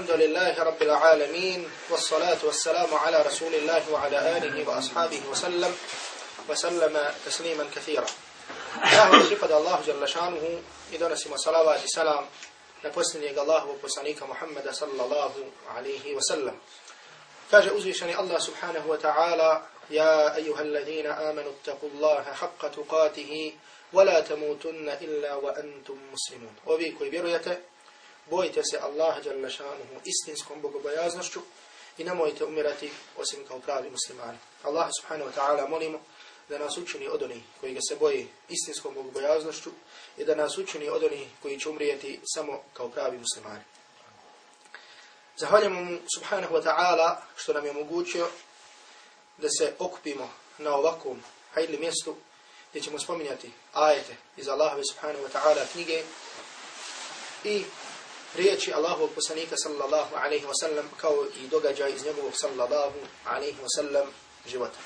الحمد لله رب العالمين والصلاة والسلام على رسول الله وعلى آله وأصحابه وسلم وسلم تسليما كثيرا. الله وشفد الله جل شانه إذن اسم صلوات السلام نبسنيك الله وبسنيك محمد صلى الله عليه وسلم. فاجأ أزيشني الله سبحانه وتعالى يا أيها الذين آمنوا اتقوا الله حق تقاته ولا تموتن إلا وأنتم مسلمون. وبيكو بريته bojite se Allaha dželle šanuhu istinskom bogobojaznošću i nemojte umirati osim kao pravi muslimani. Allah subhanahu wa ta'ala molimo da nas učini od onih koji ga se boje istinskom bogobojaznošću i da nas učini od onih koji će umrijeti samo kao pravi muslimani. Zahvaljujemo mu subhanahu wa ta'ala što nam je omogućio da se okupimo na ovakvom hajdli mjestu gdje ćemo spominjati ajete iz Allahove subhanahu wa ta'ala knjige i riječi Allahovog poslanika sallallahu alaihi wasallam kao i događaj iz njegovog sallallahu alaihi wasallam života.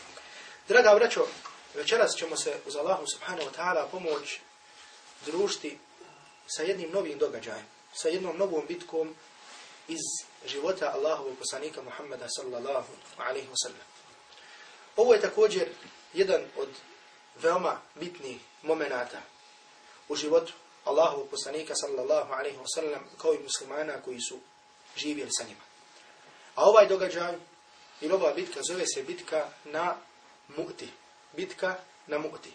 Draga braćo, večeras ćemo se uz Allahu subhanahu wa ta'ala pomoć družiti sa jednim novim događajem, sa jednom novom bitkom iz života Allahovog poslanika Muhammeda sallallahu alaihi wasallam. Ovo je također jedan od veoma bitnih momenata u životu Allahu poslanika sallallahu alaihi wasallam kao i muslimana koji su živjeli sa njima. A ovaj događaj ili ova bitka zove se bitka na mu'ti. Bitka na mu'ti.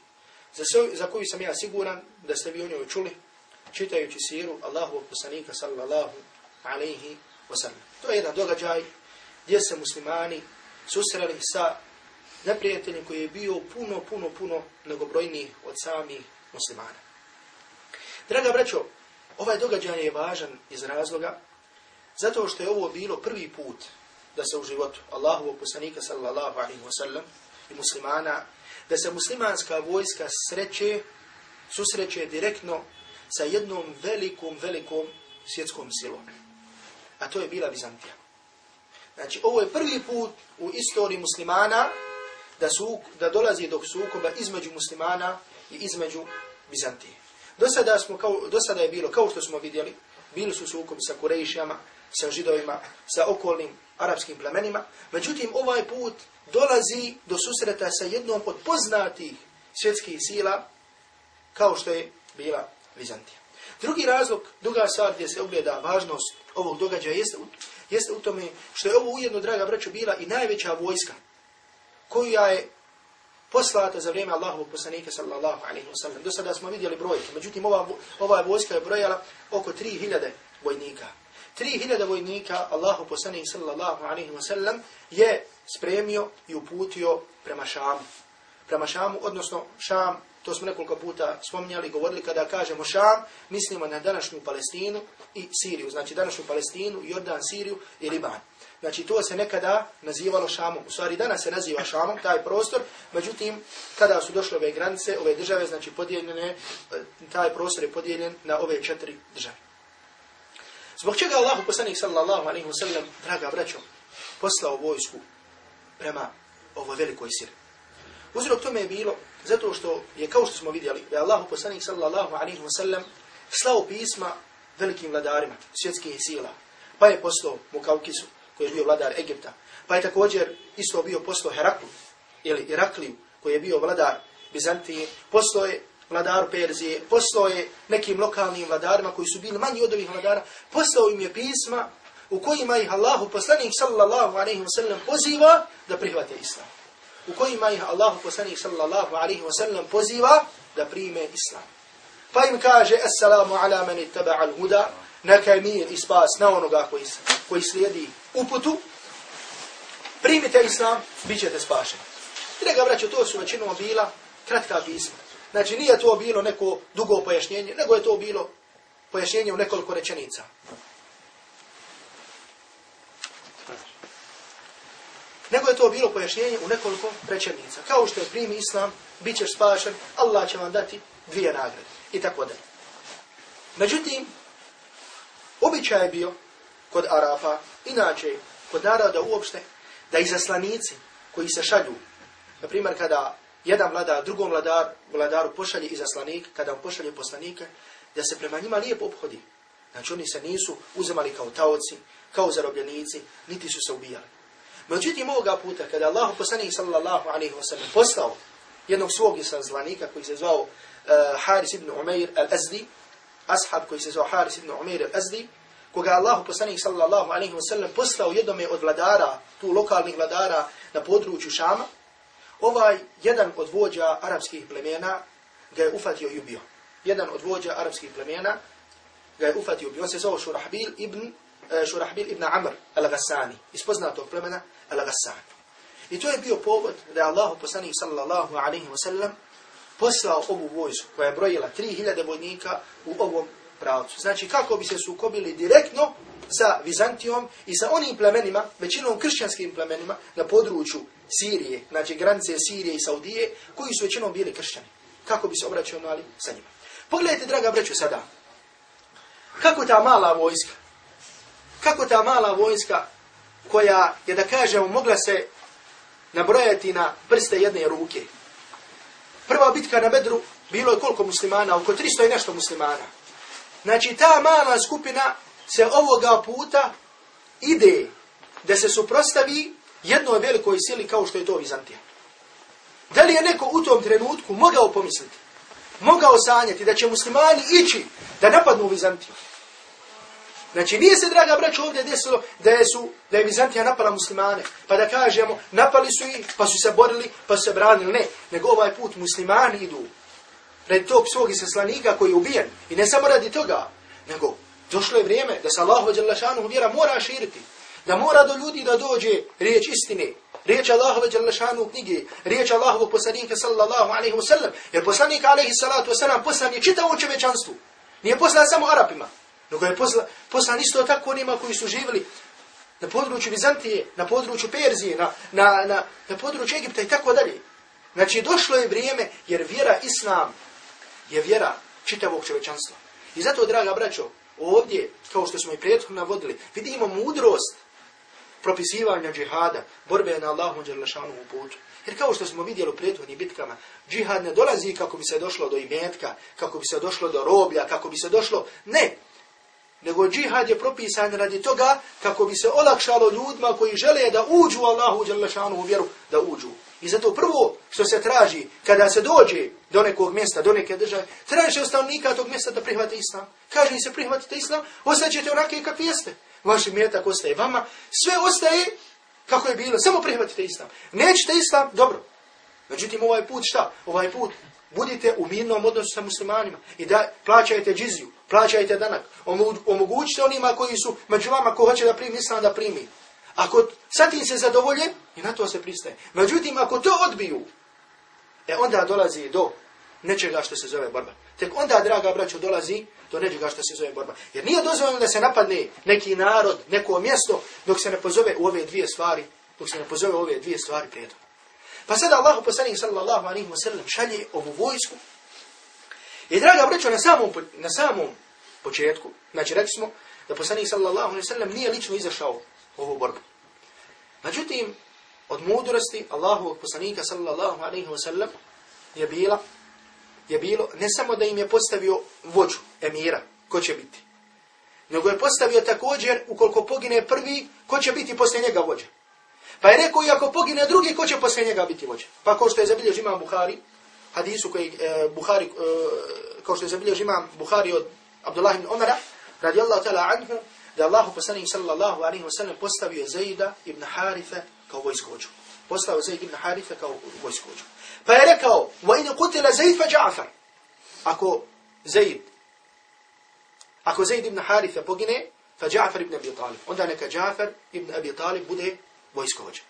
Za, so, za koju sam ja siguran da ste vi o njoj čuli čitajući siru Allahu poslanika sallallahu alaihi wasallam. To je jedan događaj gdje se muslimani susreli sa neprijateljem koji je bio puno, puno, puno mnogobrojniji od samih muslimana. Draga braćo, ovaj događaj je važan iz razloga zato što je ovo bilo prvi put da se u životu Allahovog poslanika sallallahu alaihi wa sallam i muslimana, da se muslimanska vojska sreće, susreće direktno sa jednom velikom, velikom svjetskom silom. A to je bila Bizantija. Znači, ovo je prvi put u istoriji muslimana da, su, da dolazi do sukoba između muslimana i između Bizantije. Do sada, smo kao, do sada je bilo, kao što smo vidjeli, bili su sukobi sa Kurejšijama, sa židovima, sa okolnim arapskim plemenima. Međutim, ovaj put dolazi do susreta sa jednom od poznatih svjetskih sila, kao što je bila Vizantija. Drugi razlog, druga stvar gdje se ogleda važnost ovog događaja jeste, jeste u tome što je ovo ujedno, draga braćo, bila i najveća vojska koja je poslata za vrijeme Allahovog poslanika sallallahu alaihi wa sallam. Do sada smo vidjeli brojke, međutim ova, ova vojska je brojala oko 3000 vojnika. 3000 vojnika Allahu poslanik sallallahu alaihi wa sallam je spremio i uputio prema Šamu. Prema Šamu, odnosno Šam, to smo nekoliko puta spominjali, govorili kada kažemo Šam, mislimo na današnju Palestinu i Siriju, znači današnju Palestinu, Jordan, Siriju i Liban. Znači to se nekada nazivalo Šamom. U stvari danas se naziva Šamom, taj prostor. Međutim, kada su došle ove granice, ove države, znači podijeljene, taj prostor je podijeljen na ove četiri države. Zbog čega Allah poslanik sallallahu alaihi wa sallam, draga braćo, poslao vojsku prema ovoj velikoj siri. Uzrok tome je bilo zato što je kao što smo vidjeli da je Allah poslanik sallallahu alaihi wa sallam slao pisma velikim vladarima svjetskih sila. Pa je poslao Mukaukisu, koji je bio vladar Egipta. Pa je također isto bio poslao Heraklu, ili Irakliju, koji je bio vladar Bizantije. Poslao je vladar Perzije, poslao je nekim lokalnim vladarima koji su bili manji od ovih vladara. Poslao im je pisma u kojima ih Allahu poslanik sallallahu alaihi wa sallam poziva da prihvate islam. U kojima ih Allahu poslanik sallallahu alaihi wa sallam poziva da prime islam. Pa im kaže, assalamu ala mani taba al neka je mir i spas na onoga koji, koji slijedi uputu, primite islam, bit ćete spašeni. Draga braćo, to su većinom bila kratka pisma. Znači, nije to bilo neko dugo pojašnjenje, nego je to bilo pojašnjenje u nekoliko rečenica. Nego je to bilo pojašnjenje u nekoliko rečenica. Kao što je primi islam, bit ćeš spašen, Allah će vam dati dvije nagrade. I tako dalje. Međutim, običaj je bio kod Arafa, inače kod naroda uopšte, da izaslanici koji se šalju, na primjer kada jedan vladar, drugom vladar, vladaru pošalje izaslanik, kada on pošalje poslanike, da se prema njima lijepo obhodi. Znači oni se nisu uzemali kao taoci, kao zarobljenici, niti su se ubijali. Međutim, ovoga puta, kada Allah poslanik sallallahu alaihi wa sallam poslao jednog svog izaslanika koji se zvao uh, Haris ibn Umair al-Azdi, ashab koji se zvao Haris ibn Umair al-Azdi, koga Allahu poslanik sallallahu alaihi ve sellem poslao jednome od vladara, tu lokalnih vladara na području Šama, ovaj jedan od vođa arapskih plemena ga je ufatio i ubio. Jedan od vođa arapskih plemena ga je ufatio i ubio. On se zove Šurahbil ibn, uh, Šurahbil ibn Amr al-Ghassani, iz poznatog plemena al-Ghassani. I to je bio povod da je Allahu poslanik sallallahu alaihi ve sellem poslao ovu vojsku koja je brojila 3000 vojnika u ovom pravcu. Znači kako bi se sukobili direktno sa Vizantijom i sa onim plemenima, većinom kršćanskim plemenima na području Sirije, znači granice Sirije i Saudije, koji su većinom bili kršćani. Kako bi se obraćali sa njima. Pogledajte, draga breću, sada. Kako ta mala vojska, kako ta mala vojska koja je, da kažemo, mogla se nabrojati na prste jedne ruke. Prva bitka na Bedru bilo je koliko muslimana? Oko 300 i nešto muslimana. Znači ta mala skupina se ovoga puta ide da se suprostavi jednoj velikoj sili kao što je to Vizantija. Da li je neko u tom trenutku mogao pomisliti, mogao sanjati da će muslimani ići da napadnu Vizantiju? Znači nije se, draga braćo, ovdje desilo da je, su, da je Vizantija napala muslimane, pa da kažemo napali su ih, pa su se borili, pa su se branili. Ne, nego ovaj put muslimani idu pred tog svog islanika koji je ubijen. I ne samo radi toga, nego došlo je vrijeme da se Allahu Đalešanu vjera mora širiti. Da mora do ljudi da dođe riječ istine, riječ Allahu Đalešanu knjige, riječ Allahu poslanika sallallahu alaihi wasallam. Jer poslanik alaihi salatu wasallam poslan je čitavo čovečanstvu. Nije poslan samo Arapima. Nego je poslan, poslan isto tako onima koji su živjeli na području Bizantije, na području Perzije, na, na, na, na području Egipta i tako dalje. Znači, došlo je vrijeme, jer vjera Islam je vjera čitavog čovečanstva. I zato, draga braćo, ovdje, kao što smo i prethodno navodili, vidimo mudrost propisivanja džihada, borbe na Allahom Đerlašanu u putu. Jer kao što smo vidjeli u prethodnim bitkama, džihad ne dolazi kako bi se došlo do imetka, kako bi se došlo do roblja, kako bi se došlo... Ne, nego džihad je propisan radi toga kako bi se olakšalo ljudima koji žele da uđu Allahu Đerlašanu u vjeru, da uđu. I zato prvo što se traži kada se dođe do nekog mjesta, do neke države, traži se ostavnika tog mjesta da prihvate islam. Kaže im se prihvatite islam, ostaćete onake kakvi jeste. Vaši mjetak ostaje vama, sve ostaje kako je bilo, samo prihvatite islam. Nećete islam, dobro. Međutim, ovaj put šta? Ovaj put budite u mirnom odnosu sa muslimanima i da plaćajte džiziju, plaćajte danak, omogućite onima koji su među vama ko hoće da primi islam da primi. Ako sa tim se zadovolje, i na to se pristaje. Međutim, ako to odbiju, e onda dolazi do nečega što se zove borba. Tek onda, draga braćo, dolazi do nečega što se zove borba. Jer nije dozvoljeno da se napadne neki narod, neko mjesto, dok se ne pozove u ove dvije stvari, dok se ne pozove u ove dvije stvari prijedom. Pa sada Allahu poslanik sallallahu alaihi wa sallam šalje ovu vojsku. I draga braćo, na samom, na samom početku, znači rekli smo da poslanik sallallahu alaihi wa sallam nije lično izašao ovu borbu. Međutim, od mudrosti Allahovog poslanika sallallahu alaihi wa sallam je bila je bilo ne samo da im je postavio vođu, emira, ko će biti, nego je postavio također, ukoliko pogine prvi, ko će biti poslije njega vođa. Pa je rekao, i ako pogine drugi, ko će poslije njega biti vođa. Pa kao što je zabilježi imam Buhari, hadisu koji e, Buhari, e, kao što je zabilježi imam Buhari od Abdullah ibn Omara, radijallahu ta'ala anhu, da Allahu poslanik sallallahu alaihi wa sallam postavio Zajda ibn Harife kao vojskovođu. Postavio Zaid ibn Harife kao vojskovođu. Pa je rekao, qutila Zaid fa Ja'far. Ako Zaid, ako Zaid ibn Harife pogine, fa Ja'far ibn Abi Talib. Onda neka Ja'far ibn Abi Talib bude vojskovođa.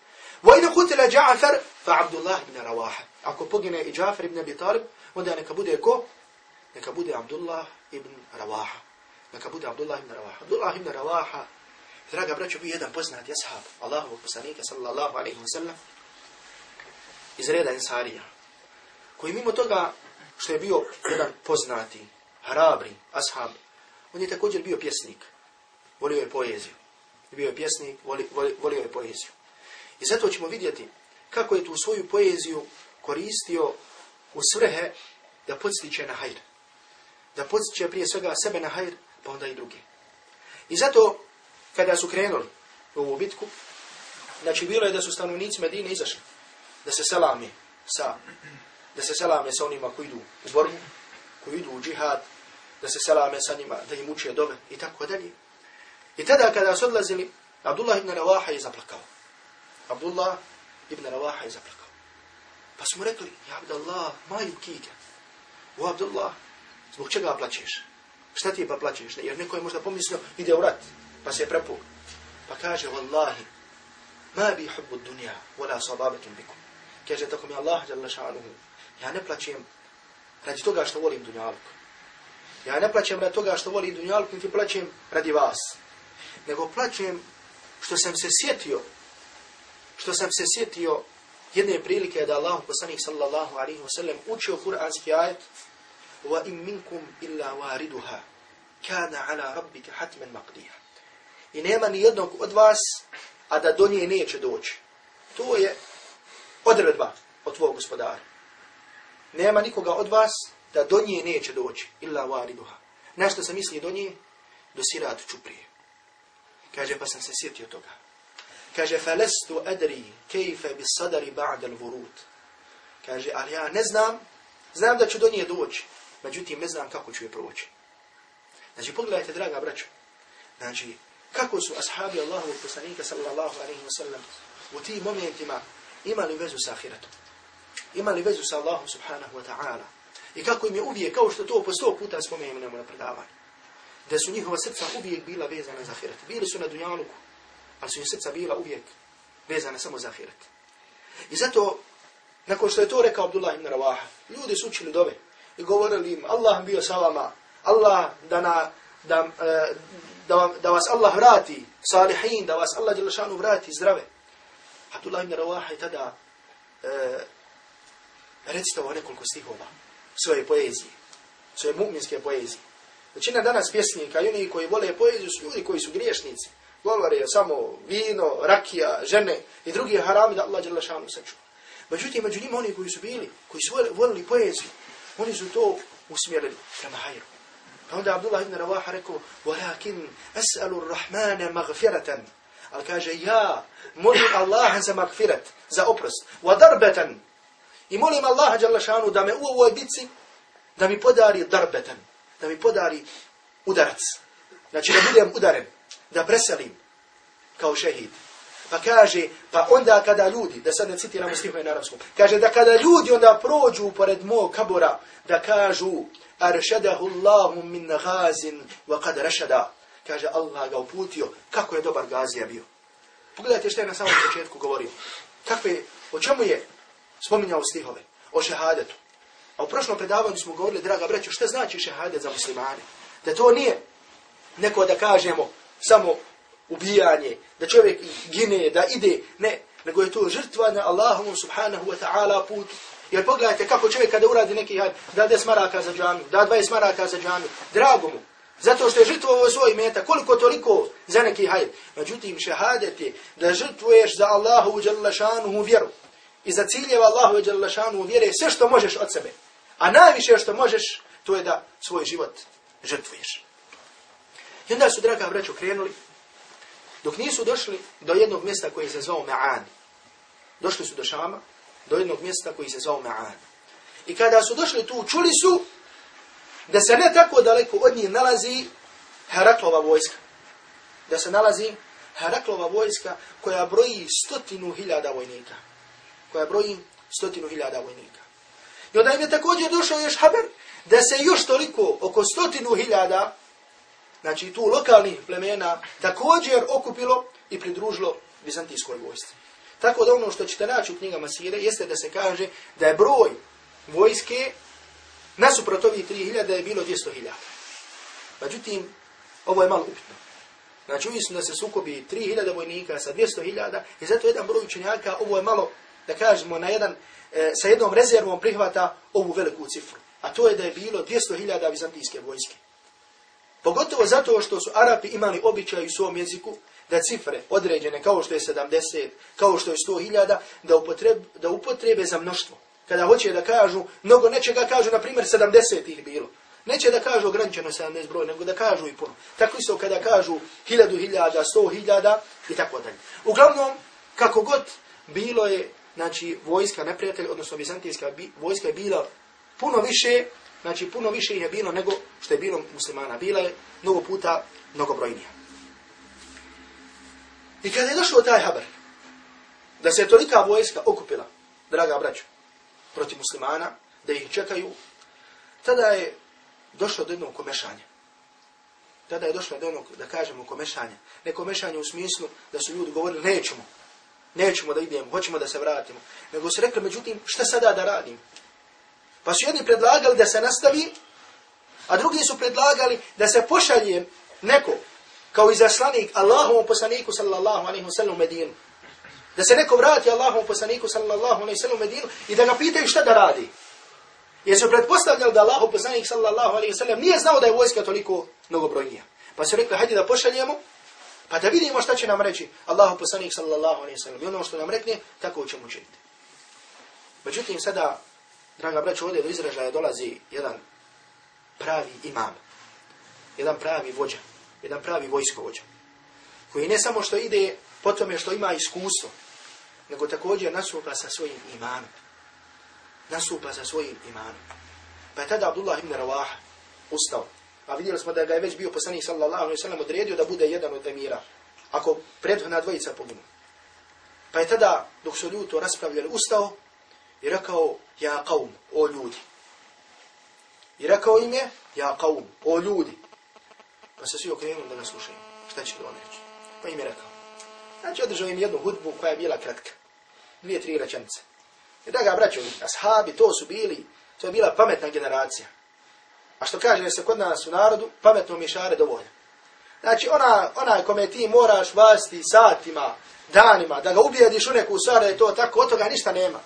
In qutila Ja'far fa Abdullah ibn Rawaha. Ako pogine i Ja'far ibn Abi Talib, onda neka bude ko? Neka bude Abdullah ibn Rawaha neka bude Abdullah ibn Rawaha. Abdullah ibn Rawaha, draga braćo, bio jedan poznati ashab Allahovog poslanika, sallallahu alaihi wa sallam, iz reda Ensarija, koji mimo toga što je bio jedan poznati, hrabri ashab, on je također bio pjesnik, volio je poeziju. Bio je pjesnik, voli, voli, volio je poeziju. I zato ćemo vidjeti kako je tu svoju poeziju koristio u svrhe da podstiče na hajr. Da podstiče prije svega sebe na hajr, pa onda i druge. I zato kada su krenuli u ovu bitku, znači bilo je da su stanovnici Medine izašli, da se selame sa, da se selame sa onima koji idu u borbu, koji idu u džihad, da se selame sa njima, da im uče dove i tako dalje. I tada kada su odlazili, Abdullah ibn Rawaha je zaplakao. Abdullah ibn Rawaha je zaplakao. Pa smo rekli, ja Abdullah, maju kike. O Abdullah, zbog čega plaćeš? Šta ti pa plaćeš? Jer neko je možda pomislio, ide u rat, pa se je prepuk. Pa kaže, Wallahi, ma bi hubbu dunja, wala sababetum bikum. Kaže, tako mi Allah, jalla šanuhu, ja ne plaćem radi toga što volim dunjalku. Ja ne plaćem radi toga što volim dunjalku, niti plaćem radi vas. Nego plaćem što sam se sjetio, što sam se sjetio jedne prilike da Allah poslanik sallallahu alaihi wa sallam učio kuranski ajet wa in minkum illa wariduha. Kana ala rabbika hatman i nema ni jednog od vas a da do nje neće doći. To je odredba od tvojeg gospodara. Nema nikoga od vas da do nje neće doći illa wariduha. Na što se misli do nje? Do sirat čuprije kaže pa sam se sjetio toga. Kaže falestu adri kayfa bis sadri ba'da al-wurud. Kaže ali ja ne znam znam da ću do nje doći međutim ne znam kako ću je proći. Znači pogledajte draga braćo. Znači kako su ashabi Allahu poslanika sallallahu alejhi ve sellem u tim momentima imali vezu sa ahiretom? Imali vezu sa Allahom subhanahu wa ta'ala? I kako im je uvijek kao što to po sto puta spomenemo na predavanju da su njihova srca uvijek bila vezana za ahiret. Bili su na dunjaluku ali su im srca bila uvijek vezana samo za ahiret. I zato, nakon što je to rekao Abdullah ibn Rawaha, ljudi su učili dove i govorili im, Allah bio sa vama, Allah da, na, da, e, da, vam, da vas Allah vrati, salihin, da vas Allah Đelešanu vrati zdrave. Abdullah ibn Rawaha je tada e, recitao nekoliko stihova svoje poezije, svoje mu'minske poezije. Većina danas pjesnika i oni koji vole poeziju su ljudi koji su griješnici govore samo vino, rakija, žene i drugi harami da Allah dželle šanu sačuva. Međutim, među njima oni koji su bili, koji su volili poeziju, oni su to usmjerili prema hajru. Pa onda Abdullah ibn Rawaha rekao, walakin as'alu ar-Rahmana maghfiratan. Al kaže, ja molim Allaha za magfirat, za oprost. Darbatan. I molim Allaha dželle šanu da me u ovoj bitci, da mi podari darbatan, da mi podari udarac. Znači da budem udaren da preselim kao šehid. Pa kaže, pa onda kada ljudi, da sad ne citiramo stihove na arabskom, kaže da kada ljudi onda prođu pored mog kabora, da kažu, aršadahu Allahu min gazin wa kad rašada. Kaže, Allah ga uputio, kako je dobar gazija bio. Pogledajte što je na samom početku govorio. Kakve, o čemu je spominjao stihove? O šehadetu. A u prošlom predavanju smo govorili, draga braćo, što znači šehadet za muslimane? Da to nije neko da kažemo, samo ubijanje, da čovjek gine, da ide, ne, nego je to žrtva na Allahom subhanahu wa ta'ala put. Jer pogledajte kako čovjek kada uradi neki had, da des maraka za džamiju, da 20 maraka za džamiju, drago mu. Zato što je žrtvovao svoj meta, koliko toliko za neki hajr. Međutim, šehadet je da žrtvuješ za Allahu u djelašanuhu vjeru. I za ciljeva Allahu u vjere sve što možeš od sebe. A najviše što možeš, to je da svoj život žrtvuješ. I onda su, draga braćo, krenuli, dok nisu došli do jednog mjesta koji se zvao Ma'an. Došli su do Šama, do jednog mjesta koji se zvao Ma'an. I kada su došli tu, čuli su da se ne tako daleko od njih nalazi Heraklova vojska. Da se nalazi Heraklova vojska koja broji stotinu hiljada vojnika. Koja broji stotinu hiljada vojnika. I onda im je također došao još haber da se još toliko, oko stotinu hiljada znači tu lokalnih plemena, također okupilo i pridružilo Bizantijskoj vojsci. Tako da ono što ćete naći u knjigama Sire, jeste da se kaže da je broj vojske nasuprot ovih 3000 je bilo 200.000. Međutim, ovo je malo upitno. Znači, uvisno da se sukobi 3000 vojnika sa 200.000 i zato jedan broj učenjaka, ovo je malo, da kažemo, na jedan, e, sa jednom rezervom prihvata ovu veliku cifru. A to je da je bilo 200.000 vizantijske vojske. Pogotovo zato što su Arapi imali običaj u svom jeziku da cifre određene kao što je 70, kao što je 100.000, da, upotreb, da upotrebe za mnoštvo. Kada hoće da kažu, mnogo nečega kažu, na primjer, 70 ih bilo. Neće da kažu ograničeno 70 broj, nego da kažu i puno. Tako isto kada kažu hiljadu hiljada, sto hiljada i tako dalje. Uglavnom, kako god bilo je, znači, vojska neprijatelj, odnosno vizantijska vojska je bila puno više, znači puno više je bilo nego što je bilo muslimana. Bila je mnogo puta mnogobrojnija. I kada je došao taj haber, da se tolika vojska okupila, draga braćo, protiv muslimana, da ih čekaju, tada je došlo do jednog komešanja. Tada je došlo do jednog, da kažemo, komešanja. Ne komešanje u smislu da su ljudi govorili, nećemo, nećemo da idemo, hoćemo da se vratimo. Nego su rekli, međutim, šta sada da radim? Pa su jedni predlagali da se nastavi, a drugi su predlagali da se pošalje neko, kao izaslanik Allahovom poslaniku sallallahu alaihi wa sallam u Medinu. Da se neko vrati Allahovom poslaniku sallallahu alaihi wa sallam u Medinu i da ga pitaju šta da radi. Jer su pretpostavljali da Allahov poslanik sallallahu alaihi wa sallam nije znao da je vojska toliko mnogobrojnija. Pa su rekli, hajde da pošaljemo, pa da vidimo šta će nam reći Allahov poslanik sallallahu alaihi wa sallam. I ono što nam rekne, tako ćemo učiniti. Međutim, sada, draga braćo, ovdje do izražaja dolazi jedan pravi imam, jedan pravi vođa, jedan pravi vojskovođa, koji ne samo što ide po tome što ima iskustvo, nego također nasupa sa svojim imanom. Nasupa sa svojim imanom. Pa je tada Abdullah ibn Rawah ustao. A vidjeli smo da ga je već bio poslanik sallallahu alaihi sallam odredio da bude jedan od emira. Ako prethodna dvojica poginu. Pa je tada, dok su ljudi to raspravljali, ustao i rekao, ja kaum, o ljudi. I rekao im je, ja kaum, o ljudi. Pa se svi okrenuli da nas slušaju. Šta će on reći? Pa im je rekao. Znači, održao im jednu hudbu koja je bila kratka. Dvije, tri rečenice. I da ga braću, ashabi, to su bili, to je bila pametna generacija. A što kaže se kod nas u narodu, pametno mišare dovoljno. Znači, ona, ona kome ti moraš vasti satima, danima, da ga ubijediš u neku stvar, da je to tako, od toga ništa nema.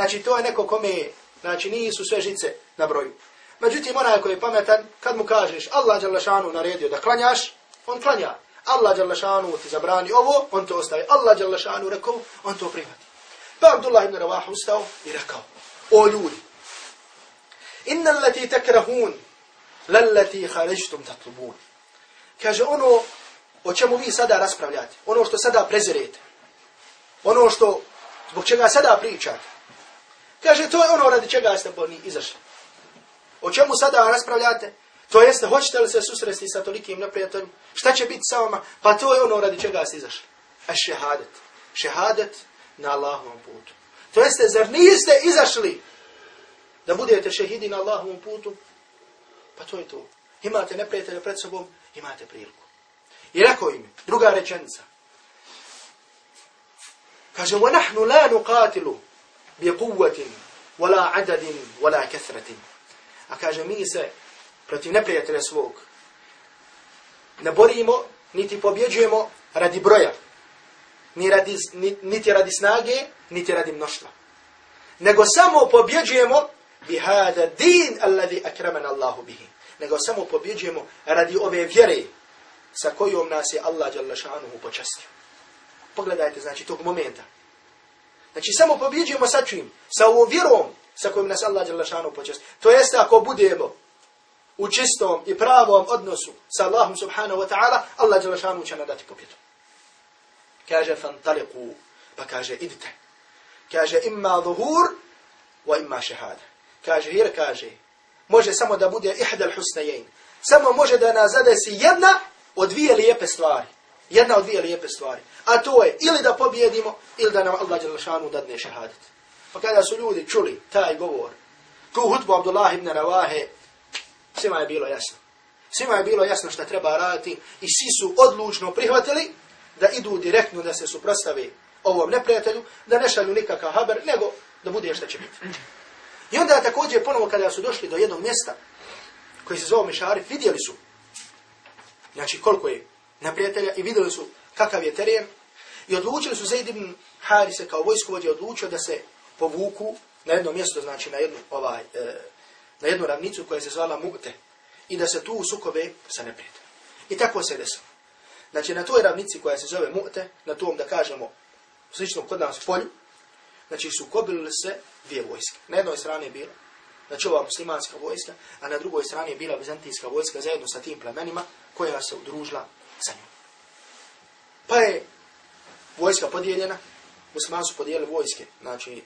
Znači, to je neko kome, znači, nisu sve žice na broju. Međutim, onaj koji je pametan, kad mu kažeš Allah Đalešanu naredio da klanjaš, on klanja. Allah Đalešanu ti zabrani ovo, on to ostaje. Allah Đalešanu rekao, on to prihvati. Pa Abdullah ibn Ravah ustao i rekao, o ljudi, inna lati tekrahun, lallati haređtum tatlubun. Kaže, ono o čemu vi sada raspravljate, ono što sada prezirete, ono što, zbog čega sada pričate, kaže, to je ono radi čega ste po izašli. O čemu sada raspravljate? To jeste, hoćete li se susresti sa tolikim neprijateljom? Šta će biti sa vama? Pa to je ono radi čega ste izašli. A šehadet. Šehadet na Allahovom putu. To jeste, zar niste izašli da budete šehidi na Allahovom putu? Pa to je to. Imate neprijatelja pred sobom, imate priliku. I rekao im, druga rečenica. Kaže, وَنَحْنُ لَا biquwwatin wala 'adadin wala kathratin a kaže mi se protiv neprijatelja svog ne borimo niti pobjeđujemo radi broja. Ni radi niti radi snage niti radi mnoštva. Nego samo pobjeđujemo bi hada din alladhi akramana Allah bihi. Nego samo pobjeđujemo radi ove vjere sa kojom nas je Allah dželle šanuhu počastio. Pogledajte znači tog momenta. Znači samo pobjeđujemo sa čim? Sa ovom vjerom sa kojim nas Allah dželle počest. To jeste ako budemo u čistom i pravom odnosu sa Allahom subhanahu wa ta'ala, Allah dželle šanuhu će nadati pobjedu. Kaže fantaliku, pa kaže idite. Kaže imma zuhur, wa imma šehada. Kaže, jer kaže, može samo da bude ihdal husnajen. Samo može da nas zadesi jedna od dvije lijepe stvari. Jedna od dvije lijepe stvari. A to je ili da pobjedimo, ili da nam Allah Đelšanu dadne šehadet. Pa kada su ljudi čuli taj govor, tu hutbu Abdullah ibn Ravahe, svima je bilo jasno. Svima je bilo jasno šta treba raditi i svi su odlučno prihvatili da idu direktno da se suprostavi ovom neprijatelju, da ne šalju nikakav haber, nego da bude šta će biti. I onda također ponovo kada su došli do jednog mjesta koji se zove Mešarif, vidjeli su znači koliko je neprijatelja i vidjeli su kakav je teren i odlučili su Zaid ibn Harise kao vojskovođe odlučio da se povuku na jedno mjesto, znači na jednu, ovaj, e, na jednu ravnicu koja se zvala Mugte i da se tu sukobe sa neprijateljem. I tako se desilo. Znači na toj ravnici koja se zove Mugte, na tom da kažemo slično kod nas polju, znači sukobili se dvije vojske. Na jednoj strani je bilo znači ova muslimanska vojska, a na drugoj strani je bila vizantijska vojska zajedno sa tim plemenima koja se udružila sa njom. Pa je vojska podijeljena, muslimani su podijelili vojske, znači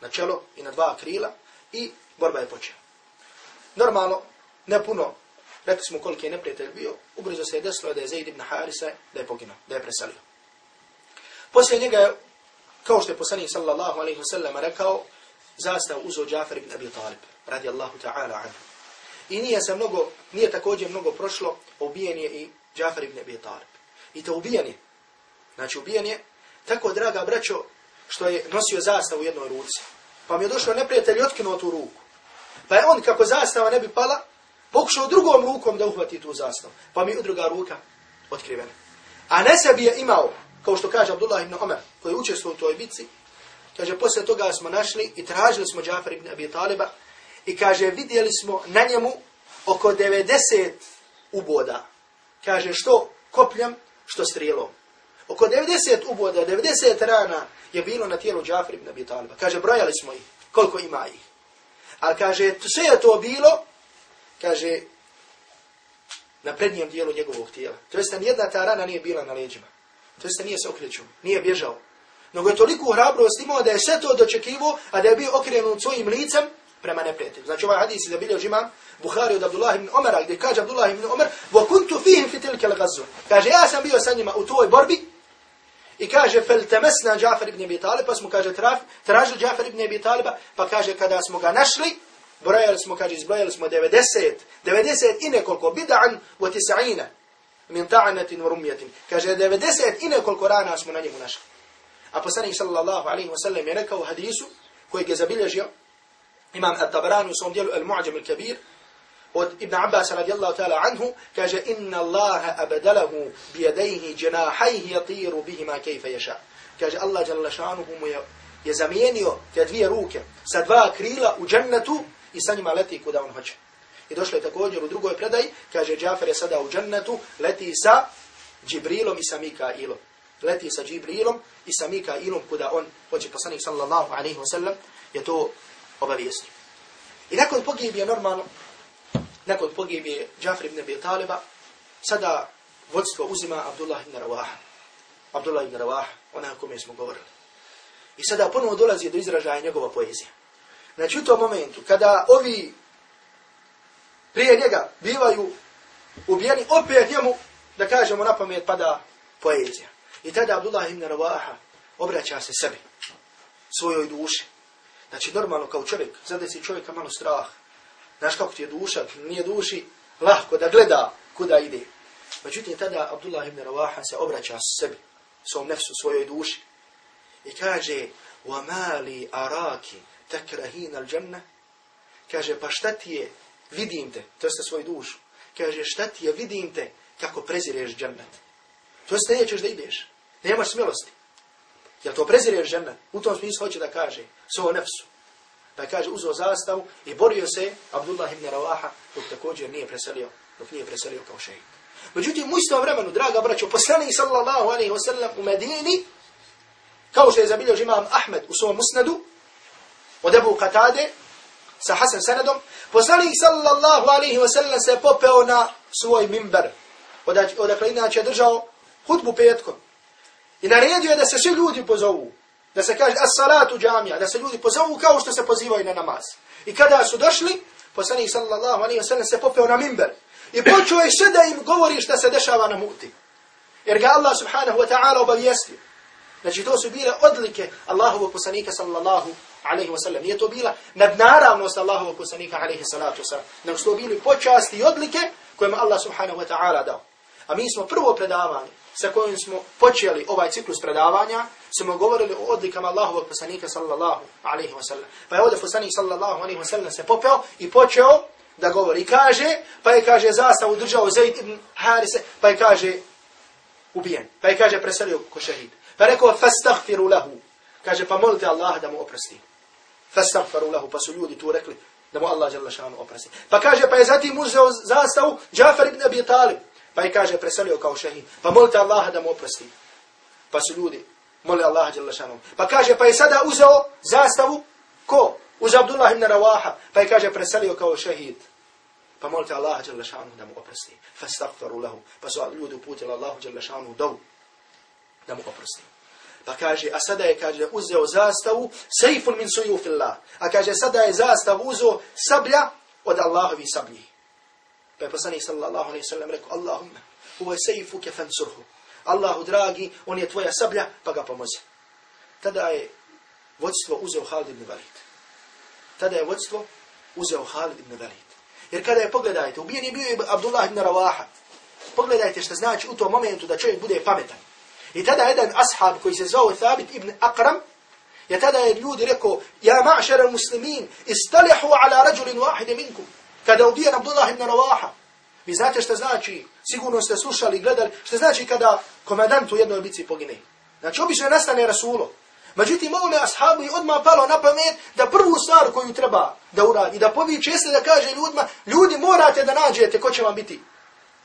na čelo i na dva krila i borba je počela. Normalno, ne puno, rekli smo koliki je neprijatelj bio, ubrzo se je desilo da je Zaid ibn Harisa da je poginuo, da je preselio. Poslije njega je, kao što je poslanik sallallahu alaihi wa sallam rekao, zastav uzo Džafer ibn Abi Talib, radi Allahu ta'ala anhu. I nije se mnogo, nije također mnogo prošlo, ubijen je i Džafar ibn Abi Talib. I to ubijen je, znači ubijen je, tako draga braćo, što je nosio zastavu u jednoj ruci. Pa mi je došlo neprijatelj i otkinuo tu ruku. Pa je on, kako zastava ne bi pala, pokušao drugom rukom da uhvati tu zastavu. Pa mi je druga ruka otkrivena. A ne sebi je imao, kao što kaže Abdullah ibn Omer, koji je učestvo u toj bici, kaže, posle toga smo našli i tražili smo Džafar ibn Abi Taliba i kaže, vidjeli smo na njemu oko 90 uboda. Kaže, što kopljem, što strijelom. Oko 90 uboda, 90 rana je bilo na tijelu Džafir ibn Abi Taliba. Kaže, brojali smo ih, koliko ima ih. Ali kaže, sve je to bilo, kaže, na prednjem dijelu njegovog tijela. To jest, nijedna ta rana nije bila na leđima. To jest, nije se okrećao, nije bježao. Nego je toliko hrabrost imao da je sve to dočekivo, a da je bio okrenut svojim licem prema neprijatelju. Znači ovaj hadis da bilježi imam Buhari od Abdullah ibn Omara, gdje kaže Abdullah ibn Omar, وَكُنْتُ فِيهِمْ فِي تِلْكَ الْغَزُّ Kaže, ja sam bio sa njima u tvoj borbi, I kaže fel temesna Džafar ibn Abi Talib, pa smo kaže traf, tražili Džafar ibn Abi Taliba, pa kaže kada smo ga našli, brojali smo, kaže, izbrojali smo 90, 90 i nekoliko bid'an wa tis'ina min ta'anatin wa rumjatin. Kaže 90 i nekoliko rana smo na njemu našli. A poslanik sallallahu alaihi wa sallam je rekao u hadisu koji je zabilježio imam At-Tabarani u svom dijelu Al-Mu'ajam Al-Kabir, od Ibn Abbas radijallahu ta'ala anhu, kaže, inna Allaha abadalahu bijadejhi dženahajhi jatiru bihima kejfe ješa. Kaže, Allah jalla šanuhu mu je zamijenio te dvije ruke sa dva krila u džennetu i sa njima leti kuda on hoće. I došlo je također u drugoj predaj, kaže, Džafer je sada u džennetu, leti sa Džibrilom i sa Mikailom. Leti sa Džibrilom i sa Mikailom kuda on hoće. Poslanik sallallahu alaihi wa sallam je to obavijestio. I nakon pogibije normalno, nakon pogibije Džafir ibn Abi Taliba, sada vodstvo uzima Abdullah ibn Rawaha. Abdullah ibn Rawaha, onaj o kome smo govorili. I sada ponovo dolazi do izražaja njegova poezija. Znači u tom momentu, kada ovi prije njega bivaju ubijeni, opet njemu, da kažemo na pamet, pada poezija. I tada Abdullah ibn Rawaha obraća se sebi, svojoj duši. Znači normalno kao čovjek, zadesi čovjeka malo strah, Znaš kako ti je duša, nije duši lahko da gleda kuda ide. Međutim, tada Abdullah ibn Rawaha se obraća sebi, svom nefsu, svojoj duši. I kaže, وَمَا لِي أَرَاكِ تَكْرَهِينَ الْجَنَّةِ Kaže, pa šta ti je, vidim te, to jeste svoj dušu. Kaže, šta ti je, vidim te, kako prezireš džennet. To jeste nećeš da ideš, nemaš smjelosti. Jel to prezireš žena? U tom smislu hoće da kaže, svoj nefsu. Da kaže, uzo zastavu i borio se Abdullah ibn Rawaha, dok također nije preselio, dok nije preselio kao šehid. Međutim, u istom vremenu, draga braćo, poslani sallallahu alaihi wa sallam u Medini, kao što je zabilio imam Ahmed u svom musnadu, od Ebu Katade, sa Hasan sanadom, poslani sallallahu alaihi wa sallam se popeo na svoj mimber, odakle inače držao hutbu petkom. I naredio je da se svi ljudi pozovu, da se kaže as-salatu džamija, da se ljudi pozovu kao što se pozivaju na namaz. I kada su došli, poslanik sallallahu alaihi wa sallam se popeo na mimber i počeo je sve da im govori šta se dešava na muti. Jer ga Allah subhanahu wa ta'ala obavijestio. Znači to su bile odlike Allahovog poslanika sallallahu alaihi wa sallam. Nije to bila nadnaravnost Allahovog poslanika alaihi salatu wa sallam. Nego su to bili počasti i odlike kojima Allah subhanahu wa ta'ala dao. A mi smo prvo predavanje sa kojim smo počeli ovaj ciklus predavanja, smo govorili o odlikama Allahovog poslanika sallallahu alaihi wasallam. Pa je ovdje poslanik sallallahu alaihi wasallam se popeo i počeo da govori. I kaže, pa je kaže zastavu držao Zaid ibn Harise, pa je kaže ubijen. Pa je kaže preselio ko šehid. Pa je rekao, fastagfiru lahu. Kaže, pa molite Allah da mu oprosti. Fastagfiru lahu. Pa su ljudi tu rekli da mu Allah žele šanu oprosti. Pa kaže, pa je zatim uzeo zastavu Džafar ibn Abi Talib. Pa je kaže, preselio kao šehid. Pa molite Allaha da mu oprosti. Pa su ljudi, moli Allaha djelašanom. Pa kaže, pa je sada uzeo zastavu, ko? uz Abdullah ibn Rawaha, pa je kaže preselio kao šehid. Pa molite Allaha dželle da mu oprosti. Fastaghfiru lahu. Pa su ljudi uputili Allahu dželle dovu da mu oprosti. Pa kaže, a sada je, kaže, uzeo zastavu, sejfun min sujufillah. A kaže, sada je zastav uzeo sablja od Allahovi sablji. Pa je poslanik sallallahu alaihi sallam rekao, Allahumma, huwa je sejfu kefan surhu. Allahu dragi, on je tvoja sablja, pa ga pomozi. Tada je vodstvo uzeo Khalid ibn Walid. Tada je vodstvo uzeo Khalid ibn Walid. Jer kada je, pogledajte, ubijen je bio Abdullah ibn Rawaha. Pogledajte što znači u tom momentu da čovjek bude pametan. I tada jedan ashab koji se zvao Thabit ibn Akram, je tada je ljudi rekao, ja ma'šara muslimin, istalihu ala rađulin wahide minkum. Kada je ubijen Abdullah ibn Rawaha. Vi znate što znači, sigurno ste slušali gledali, što znači kada komandant u jednoj bici pogine. Znači, obično nastane Rasulo. Međutim, ovome ashabu je odmah palo na pamet da prvu stvar koju treba da uradi, da poviče jeste da kaže ljudima, ljudi morate da nađete ko će vam biti,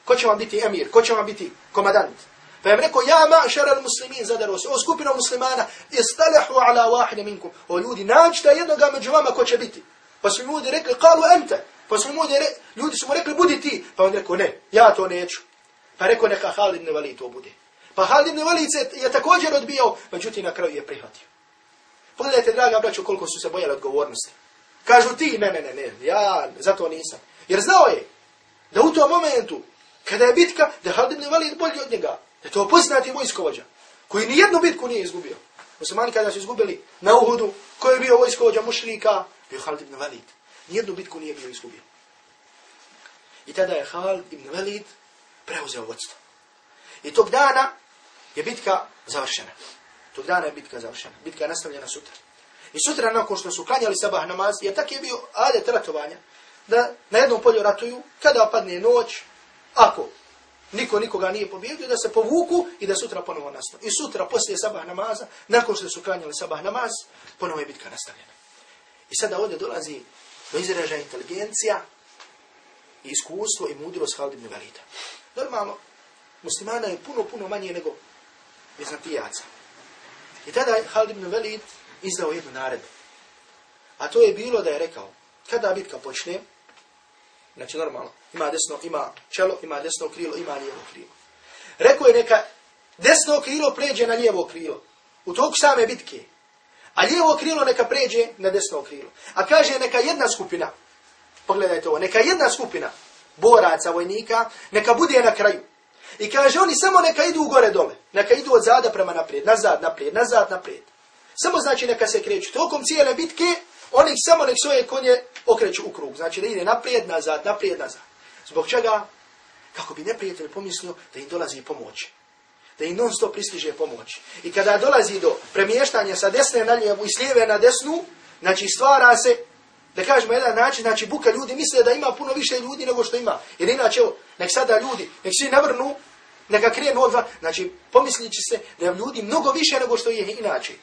ko će vam biti emir, ko će vam biti komandant. Pa je rekao, ja ma šara muslimin zadaro se, o skupina muslimana, istalehu ala wahine minkum. O ljudi, nađite jednoga među vama ko će biti. Pa su ljudi rekli, kalu ente. Pa su mu re, ljudi su mu rekli, budi ti. Pa on rekao, ne, ja to neću. Pa rekao, neka Halid ne vali to bude. Pa Halid ibn Valid se je također odbijao, međutim na kraju je prihvatio. Pogledajte, draga braćo, koliko su se bojali odgovornosti. Kažu ti, ne, ne, ne, ne, ja zato nisam. Jer znao je da u tom momentu, kada je bitka, da Halid ibn Valid bolji od njega. Da to poznati vojskovođa, koji ni jednu bitku nije izgubio. Muslimani kada su izgubili na Uhudu, koji je bio vojskovođa mušrika, bio Halid ibn Valid. Nijednu bitku nije bio izgubio. I tada je Hal ibn Velid preuzeo vodstvo. I tog dana je bitka završena. Tog dana je bitka završena. Bitka je nastavljena sutra. I sutra, nakon što su klanjali sabah namaz, jer tak je bio adet ratovanja, da na jednom polju ratuju, kada padne noć, ako niko nikoga nije pobjedio, da se povuku i da sutra ponovo nastave. I sutra, poslije sabah namaza, nakon što su klanjali sabah namaz, ponovo je bitka nastavljena. I sada ovdje dolazi do izražaja inteligencija, iskustvo i mudrost Halid ibn Valida. Normalno, muslimana je puno, puno manje nego Bizantijaca. I tada je Halid ibn Velid izdao jednu naredbu. A to je bilo da je rekao, kada bitka počne, znači normalno, ima desno, ima čelo, ima desno krilo, ima lijevo krilo. Rekao je neka desno krilo pređe na lijevo krilo. U toku same bitke. A lijevo krilo neka pređe na desno krilo. A kaže neka jedna skupina, pogledajte ovo, neka jedna skupina boraca, vojnika, neka bude na kraju. I kaže, oni samo neka idu gore dole. Neka idu od zada prema naprijed, nazad, naprijed, nazad, naprijed. Samo znači neka se kreću. Tokom cijele bitke, oni samo nek svoje konje okreću u krug. Znači da ide naprijed, nazad, naprijed, nazad. Zbog čega? Kako bi neprijatelj pomislio da im dolazi pomoć. Da im non stop pristiže pomoć. I kada dolazi do premještanja sa desne na lijevu i s lijeve na desnu, znači stvara se da kažemo jedan način, znači buka ljudi misle da ima puno više ljudi nego što ima. Jer inače, nek sada ljudi, nek svi navrnu, neka krenu odva, znači pomislit će se da je ljudi mnogo više nego što je inače.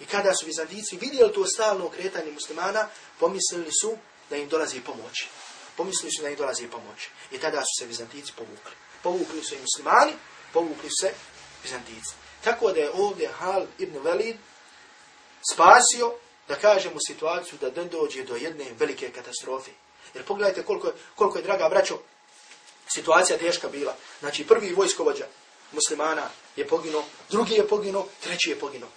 I kada su Bizantici vidjeli to stalno kretanje muslimana, pomislili su da im dolazi pomoć. Pomislili su da im dolazi pomoć. I tada su se Bizantici povukli. Povukli su i muslimani, povukli se Bizantici. Tako da je ovdje Hal ibn Velid spasio da kažemo situaciju da ne dođe do jedne velike katastrofe. Jer pogledajte koliko je, koliko je draga braćo, situacija teška bila. Znači prvi vojskovođa muslimana je poginuo, drugi je poginuo, treći je poginuo.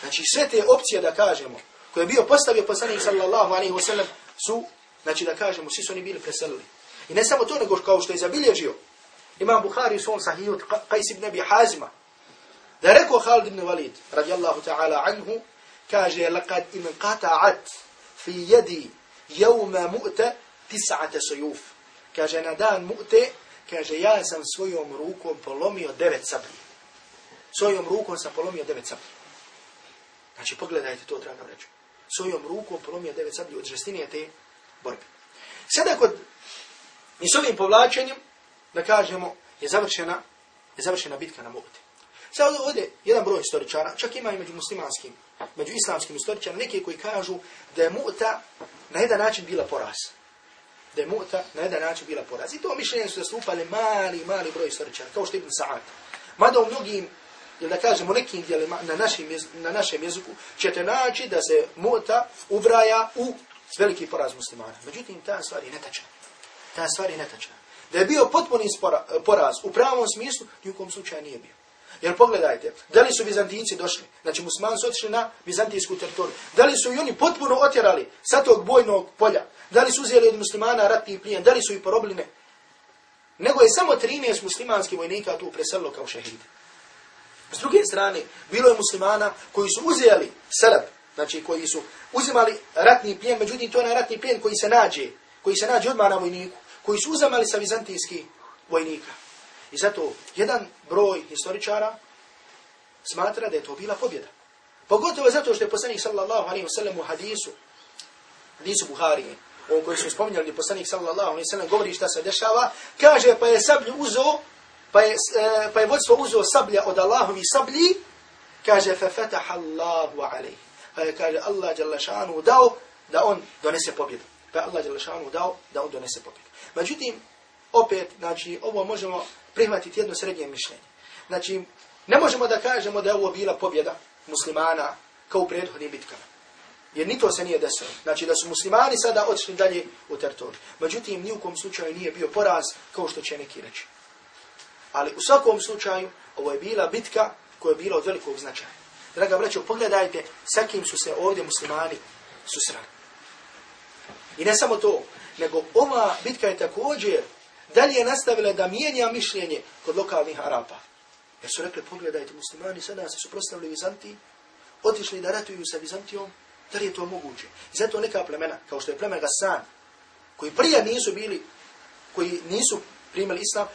Znači sve te opcije da kažemo, koje je bio postavio poslanik sallallahu alaihi wasallam, su, znači da kažemo, svi su oni bili preselili. I ne samo to, nego kao što je zabilježio, imam Bukhari u svom sahiju, Qais ibn Abi Hazima, da rekao Khalid ibn Walid, radijallahu ta'ala anhu, kaže laqad in qata'at fi yadi yawma mu'ta tis'ata suyuf. Kaže na dan mu'te kaže ja sam svojom rukom polomio devet sablji. Svojom rukom sam polomio devet sablji. Znači pogledajte to draga braćo. Svojom rukom polomio devet sablji od žestinije te borbe. Sada kod i s ovim povlačenjem da kažemo je završena je završena bitka na mu'te Sad ovdje jedan broj istoričara, čak ima i među muslimanskim među islamskim istoričarima neki koji kažu da je muta na jedan način bila poraz. Da je muta na jedan način bila poraz. I to mišljenje su zastupali mali, mali broj istoričara, kao što je Ibn Sa'ad. Mada u mnogim ili da kažemo nekim dijelima na našem, na našem jeziku, ćete naći da se muta ubraja u veliki poraz muslimana. Međutim, ta stvar je netačna. Ta stvar je netačna. Da je bio potpuni poraz u pravom smislu, nikom slučaju nije bio. Jer pogledajte, da li su Bizantinci došli, znači muslimani su otišli na Bizantijsku teritoriju, da li su i oni potpuno otjerali sa tog bojnog polja, da li su uzeli od muslimana ratni plijen, da li su i porobili? Nego je samo 13 muslimanskih vojnika tu preselilo kao šehidi. S druge strane, bilo je muslimana koji su uzeli selab, znači koji su uzimali ratni plijen, međutim to je na ratni plijen koji se nađe, koji se nađe odmah na vojniku, koji su uzimali sa vizantijskih vojnika. I zato jedan broj historičara smatra da je to bila pobjeda. Pogotovo zato što je poslanik sallallahu alaihi wasallam u hadisu, hadisu Buharije, o kojoj smo spominjali gdje poslanik sallallahu alaihi wasallam govori šta se dešava, kaže pa je sablju uzo, pa je, e, pa je vodstvo uzo sablja od Allahovi sablji, kaže fa fataha Allahu alaihi. Pa je kaže Allah jalla šanu dao da on donese pobjedu. Pa je Allah jalla šanu dao da on donese pobjedu. Međutim, opet, znači, ovo možemo prihvatiti jedno srednje mišljenje. Znači, ne možemo da kažemo da je ovo bila pobjeda muslimana kao u prethodnim bitkama. Jer ni to se nije desilo. Znači da su muslimani sada otišli dalje u teritoriju. Međutim, ni u kom slučaju nije bio poraz kao što će neki reći. Ali u svakom slučaju, ovo je bila bitka koja je bila od velikog značaja. Draga braćo, pogledajte sa kim su se ovdje muslimani susrali. I ne samo to, nego ova bitka je također dalje nastavila da mijenja mišljenje kod lokalnih Arapa. Jer su rekli, pogledajte, muslimani sada se suprostavili Vizantiji, otišli da ratuju sa Vizantijom, da li je to moguće? I zato neka plemena, kao što je plemen Gassan, koji prije nisu bili, koji nisu primili islam,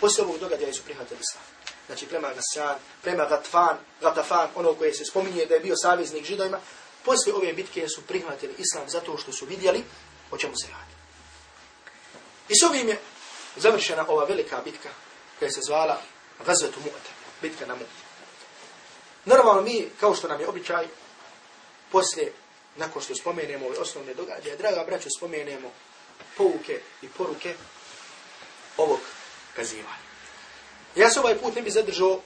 poslije ovog događaja su prihvatili islam. Znači plema Gassan, plema Gatfan, Gatafan, ono koje se spominje da je bio saveznik židovima, poslije ove bitke su prihvatili islam zato što su vidjeli o čemu se radi. I s ovim je završena ova velika bitka koja se zvala Gazvetu Mu'ta, bitka na Mu'ta. Normalno mi, kao što nam je običaj, poslije, nakon što spomenemo ove osnovne događaje, draga braćo, spomenemo pouke i poruke ovog kazivanja. Ja se ovaj put ne bi zadržao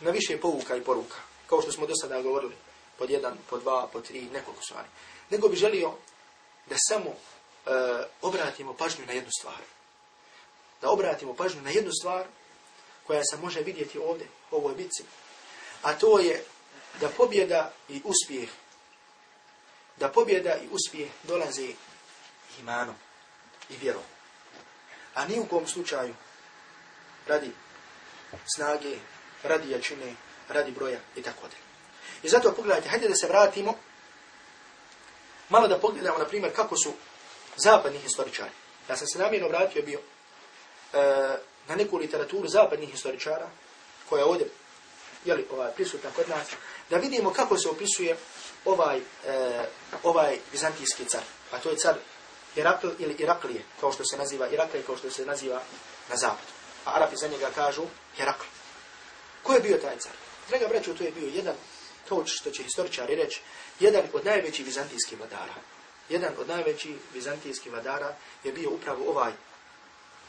na više pouka i poruka, kao što smo do sada govorili, pod jedan, pod dva, pod tri, nekoliko stvari. Nego bi želio da samo e, obratimo pažnju na jednu stvar da obratimo pažnju na jednu stvar koja se može vidjeti ovdje, u ovoj bitci. A to je da pobjeda i uspjeh, da pobjeda i uspjeh dolaze imanom i vjerom. A ni u kom slučaju radi snage, radi jačine, radi broja i tako dalje. I zato pogledajte, hajde da se vratimo, malo da pogledamo, na primjer, kako su zapadni historičari. Ja sam se namjerno vratio bio E, na neku literaturu zapadnih historičara, koja je ovdje jeli, ovaj, prisutna kod nas, da vidimo kako se opisuje ovaj, e, ovaj bizantijski car. A to je car Irakl ili Iraklije, kao što se naziva Iraklije, kao što se naziva na zapadu. A Arapi za njega kažu Irakl. Ko je bio taj car? Draga braću, to je bio jedan, to što će historičari reći, jedan od najvećih bizantijskih vladara. Jedan od najvećih vizantijskih vladara je bio upravo ovaj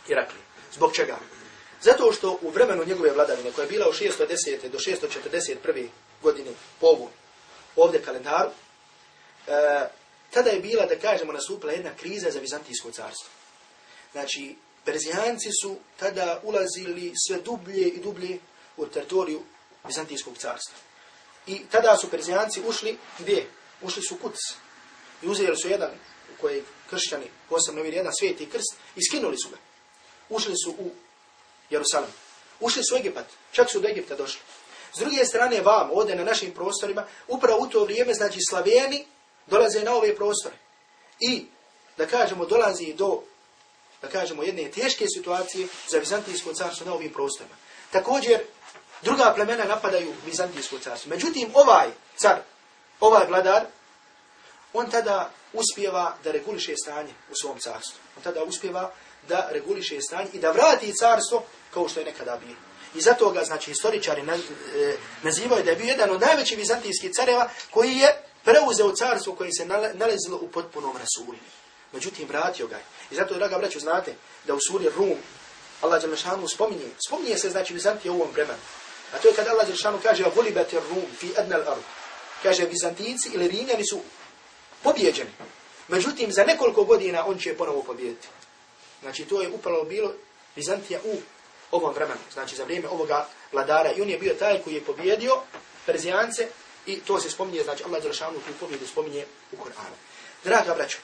Irakli. Zbog čega? Zato što u vremenu njegove vladavine, koja je bila u 610. do 641. godine po ovu, ovdje kalendaru, e, tada je bila, da kažemo, nastupila jedna kriza za Vizantijsko carstvo. Znači, Perzijanci su tada ulazili sve dublje i dublje u teritoriju Vizantijskog carstva. I tada su Perzijanci ušli gdje? Ušli su u Kuc. I uzeli su jedan, koji kršćani, posebno vidi jedan sveti krst, i skinuli su ga ušli su u Jerusalim. Ušli su u Egipat, čak su do Egipta došli. S druge strane, vam, ovdje na našim prostorima, upravo u to vrijeme, znači Slavijeni dolaze na ove prostore. I, da kažemo, dolazi do, da kažemo, jedne teške situacije za Bizantijsko carstvo na ovim prostorima. Također, druga plemena napadaju Bizantijsko carstvo. Međutim, ovaj car, ovaj vladar, on tada uspjeva da reguliše stanje u svom carstvu. On tada uspjeva da reguliše stanje i da vrati carstvo kao što je nekada bilo. I zato ga, znači, historičari e, nazivaju da je bio jedan od najvećih vizantijskih careva koji je preuzeo carstvo koje se nalazilo u potpunom rasuli. Međutim, vratio ga je. I zato, draga braću, znate da u suri Rum, Allah Đelešanu spominje, spominje se, znači, Vizantije u ovom vremenu. A to je kada Allah Đelešanu kaže, a volibete Rum fi adnal ardu. Kaže, Vizantijici ili Rimljani su pobjeđen. Međutim, za nekoliko godina on će ponovo pobijediti. Znači, to je upalo bilo Bizantija u ovom vremenu. Znači, za vrijeme ovoga vladara. I on je bio taj koji je pobjedio Perzijance i to se spominje, znači Allah Đelšanu tu pobjedu spominje u Koranu. Draga braćo,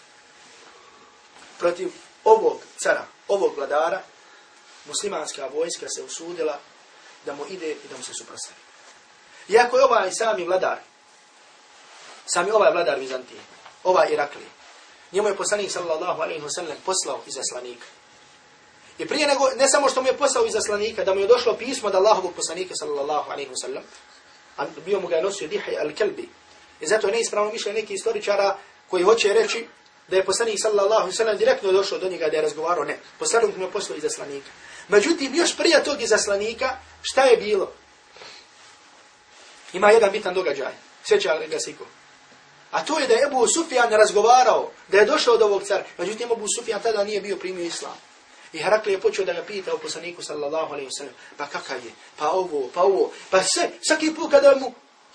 protiv ovog cara, ovog vladara, muslimanska vojska se usudila da mu ide i da mu se suprostavi. Iako je ovaj sami vladar, sami ovaj vladar Vizantije, ova Irakli, njemu je poslanik sallallahu alaihi wa sallam poslao izaslanika. I prije nego, ne samo što mu je poslao izaslanika, da mu je došlo pismo od Allahovog poslanika sallallahu alaihi wa sallam, a bio mu ga nosio Dihaj al-Kelbi. I zato je neispravno mišljenje neki istoričara koji hoće reći da je poslanik sallallahu alaihi wa sallam direktno došao do njega da je razgovarao. Ne, poslanik mu je poslao izaslanika. Međutim, još prije tog izaslanika, šta je bilo? Ima jedan bitan događaj. Sjeća ga siko. A to je da je Ebu Sufjan razgovarao, da je došao do ovog cara. Međutim, Ebu Sufjan tada nije bio primio islam. I Herakli je počeo da ga pita o poslaniku sallallahu alaihi wasallam, Pa kakav je? Pa ovo, pa ovo. Pa sve, svaki put kada mu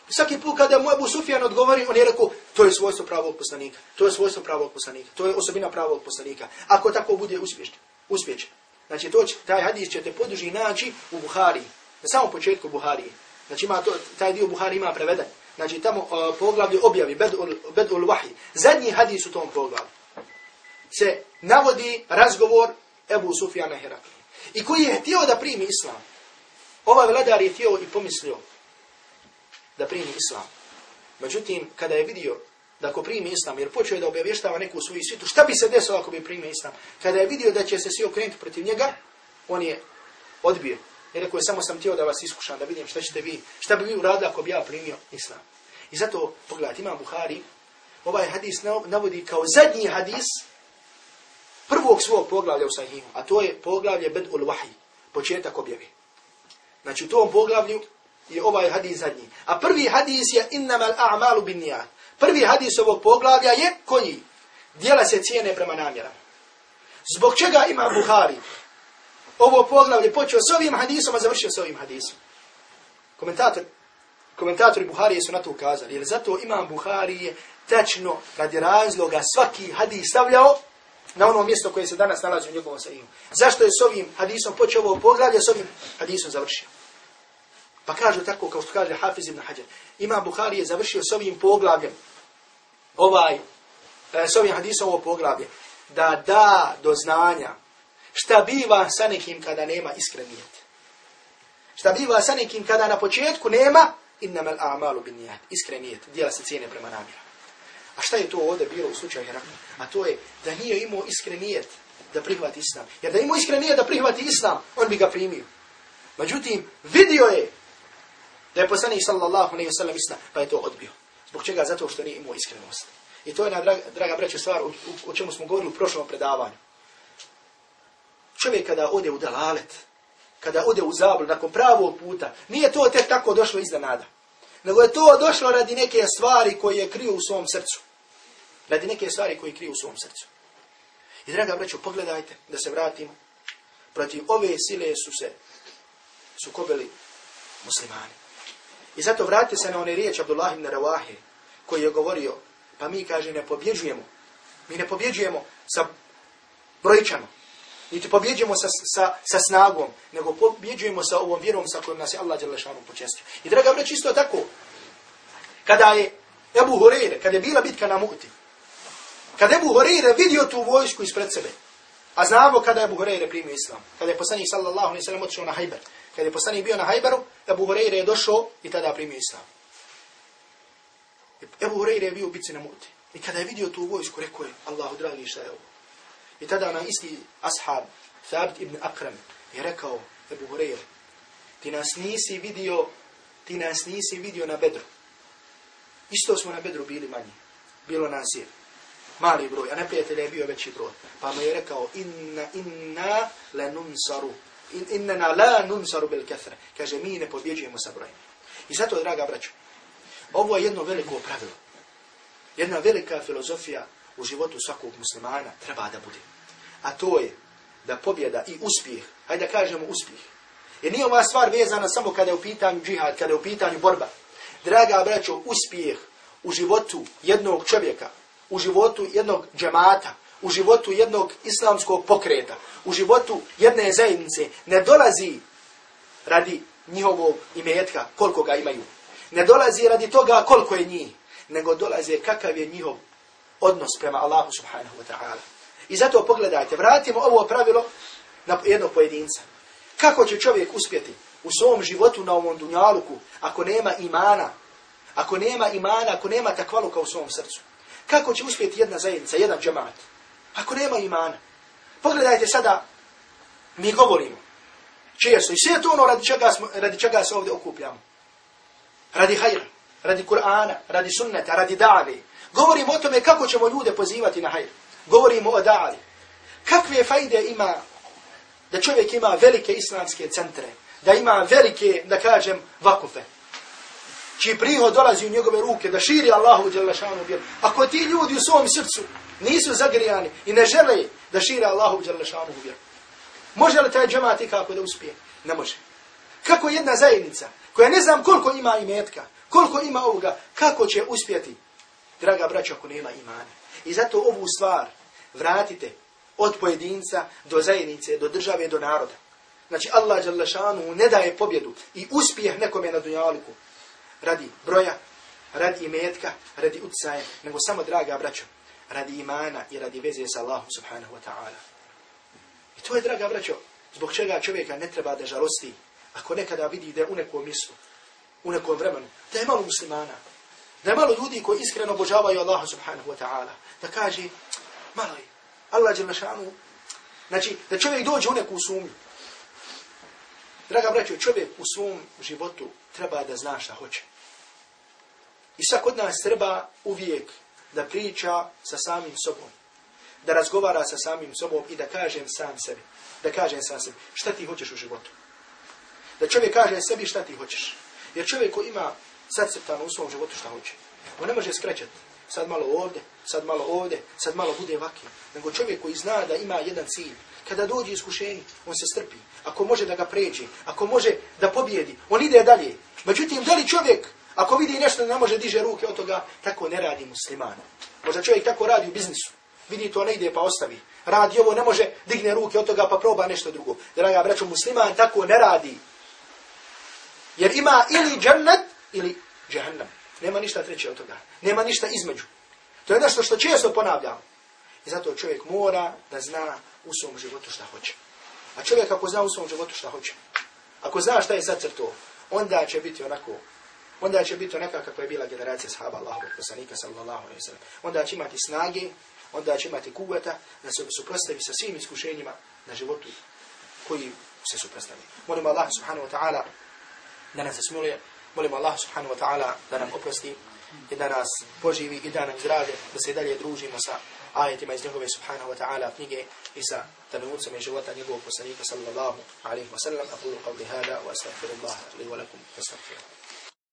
Svaki put kada mu Ebu Sufjan odgovori, on je rekao, to je svojstvo pravog poslanika. To je svojstvo pravog poslanika. To je osobina pravog poslanika. Ako tako bude uspješno, uspješno. Znači, to će, taj hadis ćete poduži naći u Buhari. Na samom početku Buhari. Znači, ima to, taj dio Buhari ima preveden. Znači, tamo uh, poglavlje objavi, Bedul, Bedul Wahi. Zadnji hadis u tom poglavlju. Se navodi razgovor Ebu Sufjana Herakli. I koji je htio da primi islam. Ovaj vladar je htio i pomislio da primi islam. Međutim, kada je vidio da ako primi islam, jer počeo je da objavještava neku svoju svitu, šta bi se desilo ako bi primi islam? Kada je vidio da će se svi okrenuti protiv njega, on je odbio. I rekao je, samo sam htio da vas iskušam, da vidim šta ćete vi, šta bi vi uradili ako bi ja primio islam. I zato, pogledajte, ima Buhari, ovaj hadis navodi kao zadnji hadis prvog svog poglavlja u Sahihu, a to je poglavlje Bed ul Wahi, početak objave. Znači u tom poglavlju je ovaj hadis zadnji. A prvi hadis je innamal a'malu bin nijat. Prvi hadis ovog poglavlja je koji? Dijela se cijene prema namjerama. Zbog čega ima Buhari? Ovo poglavlje počeo s ovim hadisom, a završio s ovim hadisom. Komentator, komentatori Buharije su na to ukazali. Jer zato imam Buharije tačno radi razloga svaki hadis stavljao na ono mjesto koje se danas nalazi u njegovom sahihu. Zašto je s ovim hadisom počeo ovo poglavlje, s ovim hadisom završio? Pa kažu tako, kao što kaže Hafiz ibn Hajar, Imam Buhari je završio s ovim poglavljem, ovaj, eh, s ovim hadisom ovo poglavlje, da da do znanja šta biva sa nekim kada nema iskrenijet. Šta biva sa nekim kada na početku nema innamal a'malu bin niyat, iskrenijet, dijela se cijene prema namjera. A šta je to ovdje bilo u slučaju Herakla? A to je da nije imao iskrenijet da prihvati islam. Jer da imao iskrenijet da prihvati islam, on bi ga primio. Međutim, vidio je da je poslanik sallallahu alejhi ve sellem islam, pa je to odbio. Zbog čega? Zato što nije imao iskrenost. I to je na draga, draga braća stvar o, o čemu smo govorili u prošlom predavanju. Čovjek kada ode u dalalet, kada ode u zablu nakon pravog puta, nije to tek tako došlo iznenada. Nego je to došlo radi neke stvari koje je krio u svom srcu. Radi neke stvari koje je krio u svom srcu. I draga braćo, pogledajte da se vratimo. Protiv ove sile su se sukobili muslimani. I zato vratite se na one riječ Abdullah ibn Rawahi, koji je govorio, pa mi, kaže, ne pobjeđujemo. Mi ne pobjeđujemo sa brojčanom. Niti pobjeđujemo sa, sa, sa snagom, nego pobjeđujemo sa ovom vjerom sa kojom nas je Allah Đelešanu počestio. I draga vreć, isto tako, kada je Ebu Horeire, kada je bila bitka na Muti, kada je Ebu Horeire vidio tu vojsku ispred sebe, a znamo kada je Ebu Horeire primio islam, kada je poslanik sallallahu alaihi sallam otišao na Hajber, kada je poslanik bio na Hajberu, Ebu Horeire je došao i tada primio islam. Ebu Horeire je bio u bitci na muti. I kada je vidio tu vojsku, rekao je, Allahu dragi, šta je ovo? I tada na isti ashab, Thabit ibn Akram, je rekao Ebu Hureyre, ti nas nisi vidio, ti nas nisi vidio na bedru. Isto smo na bedru bili manji. Bilo nas je mali broj, a neprijatelj je bio veći broj. Pa mu je rekao, inna, inna lenunsaru in, innena la nunsaru bil kathra. Kaže, mi ne pobjeđujemo sa brojem. I zato, draga braćo, ovo je jedno veliko pravilo. Jedna velika filozofija u životu svakog muslimana treba da bude. A to je da pobjeda i uspjeh, hajde da kažemo uspjeh, Jer nije ova stvar vezana samo kada je u pitanju džihad, kada je u pitanju borba. Draga braćo, uspjeh u životu jednog čovjeka, u životu jednog džemata, u životu jednog islamskog pokreta, u životu jedne zajednice, ne dolazi radi njihovog imetka, koliko ga imaju. Ne dolazi radi toga koliko je njih, nego dolazi kakav je njihov odnos prema Allahu subhanahu wa ta'ala. I zato pogledajte, vratimo ovo pravilo na jednog pojedinca. Kako će čovjek uspjeti u svom životu na ovom dunjaluku ako nema imana, ako nema imana, ako nema takvaluka u svom srcu? Kako će uspjeti jedna zajednica, jedan džemat, ako nema imana? Pogledajte sada, mi govorimo, često, i sve to ono radi čega, smo, radi čega se ovdje okupljamo. Radi hajra, radi Kur'ana, radi sunneta, radi dali. Govorimo o tome kako ćemo ljude pozivati na hajr. Govorimo o da'ali. Kakve fajde ima da čovjek ima velike islamske centre, da ima velike, da kažem, vakufe, čiji prihod dolazi u njegove ruke, da širi Allahu djelašanu vjeru. Ako ti ljudi u svom srcu nisu zagrijani i ne žele da širi Allahu djelašanu vjeru, može li taj džemat kako da uspije? Ne može. Kako jedna zajednica, koja ne znam koliko ima imetka, koliko ima ovoga, kako će uspjeti, draga braća, ako nema imana. I zato ovu stvar vratite od pojedinca do zajednice, do države, do naroda. Znači Allah Đalešanu ne daje pobjedu i uspjeh nekome na dunjaliku radi broja, radi imetka, radi utcaja, nego samo draga braćo, radi imana i radi veze sa Allahom subhanahu wa ta'ala. I to je draga braćo, zbog čega čovjeka ne treba da žalosti ako nekada vidi da je u nekom mjestu, u nekom vremenu, da je malo muslimana, da je malo ljudi koji iskreno obožavaju Allaha subhanahu wa ta'ala, da kaže, malo je, Allah je našanu. Znači, da čovjek dođe u neku sumnju. Draga braćo, čovjek u svom životu treba da zna šta hoće. I svak od nas treba uvijek da priča sa samim sobom. Da razgovara sa samim sobom i da kažem sam sebi. Da kažem sam sebi šta ti hoćeš u životu. Da čovjek kaže sebi šta ti hoćeš. Jer čovjek ko ima srceptano u svom životu šta hoće. On ne može skrećati sad malo ovdje, sad malo ovdje, sad malo bude vaki. Nego čovjek koji zna da ima jedan cilj, kada dođe iskušenje, on se strpi. Ako može da ga pređe, ako može da pobjedi, on ide dalje. Međutim, da li čovjek, ako vidi nešto da ne može diže ruke od toga, tako ne radi musliman. Možda čovjek tako radi u biznisu. Vidi to ne ide pa ostavi. Radi ovo, ne može digne ruke od toga pa proba nešto drugo. Draga braćo, musliman tako ne radi. Jer ima ili džennet ili džahannam. Nema ništa treće od toga. Nema ništa između. To je nešto što često ponavljamo. I zato čovjek mora da zna u svom životu šta hoće. A čovjek ako zna u svom životu šta hoće, ako zna šta je zacrto, onda će biti onako, onda će biti onaka kako je bila generacija sahaba Allahu poslanika sallallahu alaihi sallam. Onda će imati snage, onda će imati kuveta da se suprostavi sa svim iskušenjima na životu koji se suprostavi. Molim Allah subhanahu wa ta'ala da nas smiluje, Molimo Allah subhanahu wa ta'ala da nam oprosti i da nas poživi i da nam zdrave, da se dalje družimo sa ajetima iz njegove subhanahu wa ta'ala knjige i sa trenucama života njegovog poslanika sallallahu alaihi wa sallam. Aqulu qavli hada wa astaghfirullah li wa lakum.